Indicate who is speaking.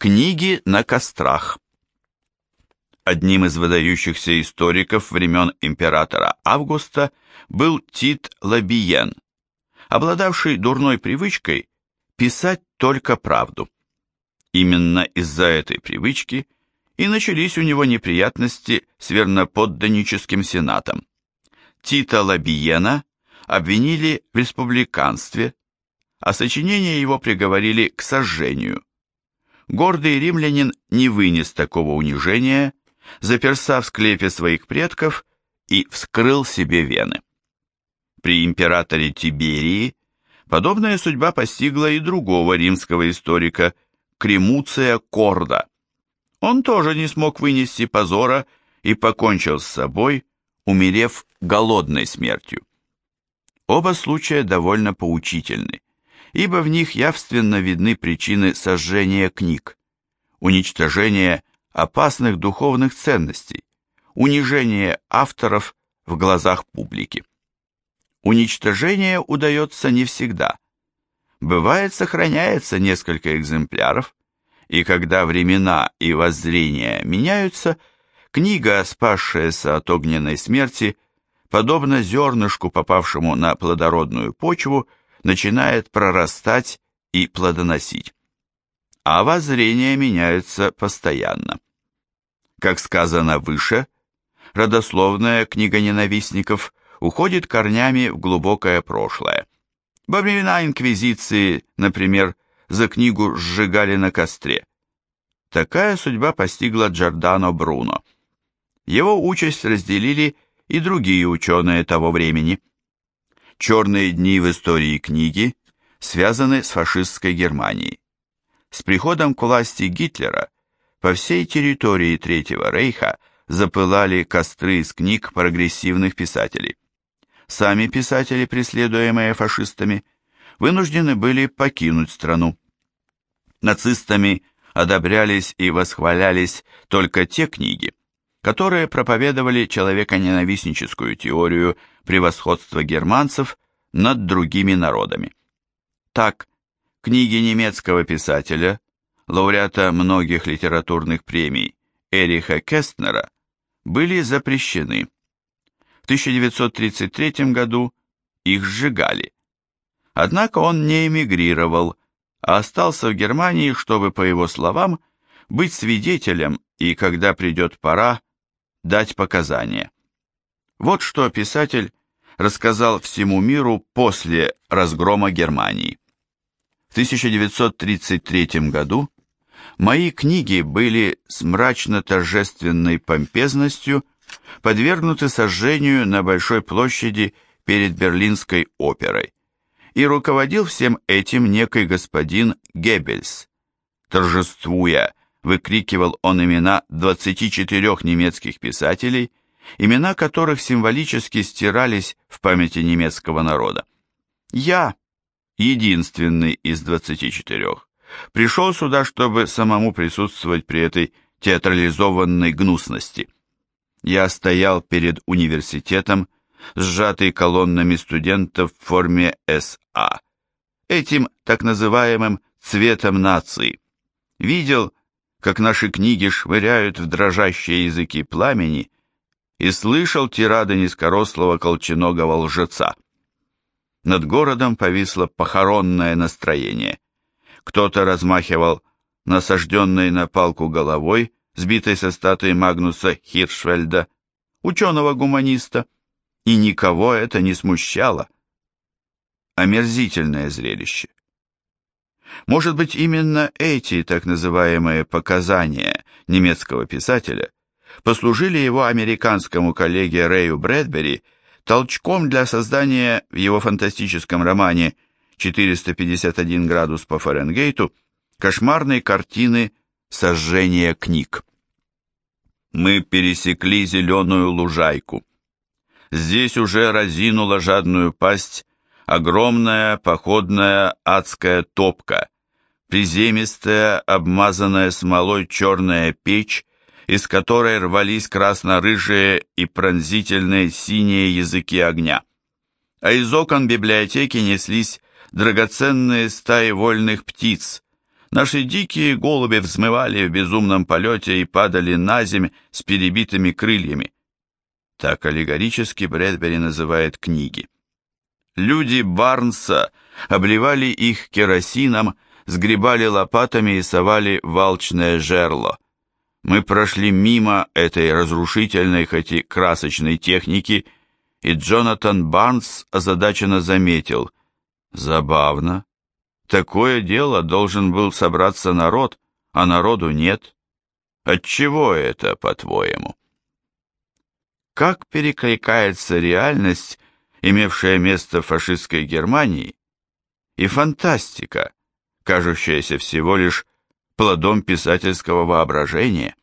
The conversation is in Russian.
Speaker 1: Книги на кострах. Одним из выдающихся историков времен императора Августа был Тит Лабиен, обладавший дурной привычкой писать только правду. Именно из-за этой привычки и начались у него неприятности с верноподданническим сенатом. Тита Лабиена обвинили в республиканстве, а сочинение его приговорили к сожжению. Гордый римлянин не вынес такого унижения, заперся в склепе своих предков и вскрыл себе вены. При императоре Тиберии подобная судьба постигла и другого римского историка Кремуция Корда. Он тоже не смог вынести позора и покончил с собой, умерев голодной смертью. Оба случая довольно поучительны ибо в них явственно видны причины сожжения книг, уничтожения опасных духовных ценностей, унижение авторов в глазах публики. Уничтожение удается не всегда. Бывает, сохраняется несколько экземпляров, и когда времена и воззрения меняются, книга, спасшаяся от огненной смерти, подобно зернышку, попавшему на плодородную почву, начинает прорастать и плодоносить. А воззрения меняются постоянно. Как сказано выше, родословная книга ненавистников уходит корнями в глубокое прошлое. Во времена Инквизиции, например, за книгу сжигали на костре. Такая судьба постигла Джордано Бруно. Его участь разделили и другие ученые того времени. Черные дни в истории книги связаны с фашистской Германией. С приходом к власти Гитлера по всей территории Третьего Рейха запылали костры из книг прогрессивных писателей. Сами писатели, преследуемые фашистами, вынуждены были покинуть страну. Нацистами одобрялись и восхвалялись только те книги, которые проповедовали человеконенавистническую теорию превосходства германцев над другими народами. Так, книги немецкого писателя, лауреата многих литературных премий Эриха Кестнера, были запрещены. В 1933 году их сжигали. Однако он не эмигрировал, а остался в Германии, чтобы, по его словам, быть свидетелем и, когда придет пора, дать показания. Вот что писатель рассказал всему миру после разгрома Германии. В 1933 году мои книги были с мрачно-торжественной помпезностью подвергнуты сожжению на Большой площади перед Берлинской оперой, и руководил всем этим некий господин Геббельс. Торжествуя, выкрикивал он имена 24 немецких писателей – имена которых символически стирались в памяти немецкого народа. Я, единственный из 24, пришел сюда, чтобы самому присутствовать при этой театрализованной гнусности. Я стоял перед университетом, сжатый колоннами студентов в форме СА, этим так называемым цветом нации. Видел, как наши книги швыряют в дрожащие языки пламени, и слышал тирады низкорослого колченогого лжеца. Над городом повисло похоронное настроение. Кто-то размахивал насажденной на палку головой, сбитой со статуи Магнуса Хиршфельда, ученого-гуманиста, и никого это не смущало. Омерзительное зрелище. Может быть, именно эти так называемые показания немецкого писателя послужили его американскому коллеге Рэю Брэдбери толчком для создания в его фантастическом романе «451 градус по Фаренгейту» кошмарной картины сожжения книг. Мы пересекли зеленую лужайку. Здесь уже разинула жадную пасть огромная походная адская топка, приземистая, обмазанная смолой черная печь из которой рвались красно-рыжие и пронзительные синие языки огня. А из окон библиотеки неслись драгоценные стаи вольных птиц, Наши дикие голуби взмывали в безумном полете и падали на земь с перебитыми крыльями. Так аллегорически Брэдбери называет книги. Люди Барнса обливали их керосином, сгребали лопатами и совали в жерло. Мы прошли мимо этой разрушительной, хоть и красочной техники, и Джонатан Барнс озадаченно заметил. Забавно. Такое дело должен был собраться народ, а народу нет. Отчего это, по-твоему? Как перекликается реальность, имевшая место в фашистской Германии, и фантастика, кажущаяся всего лишь плодом писательского воображения?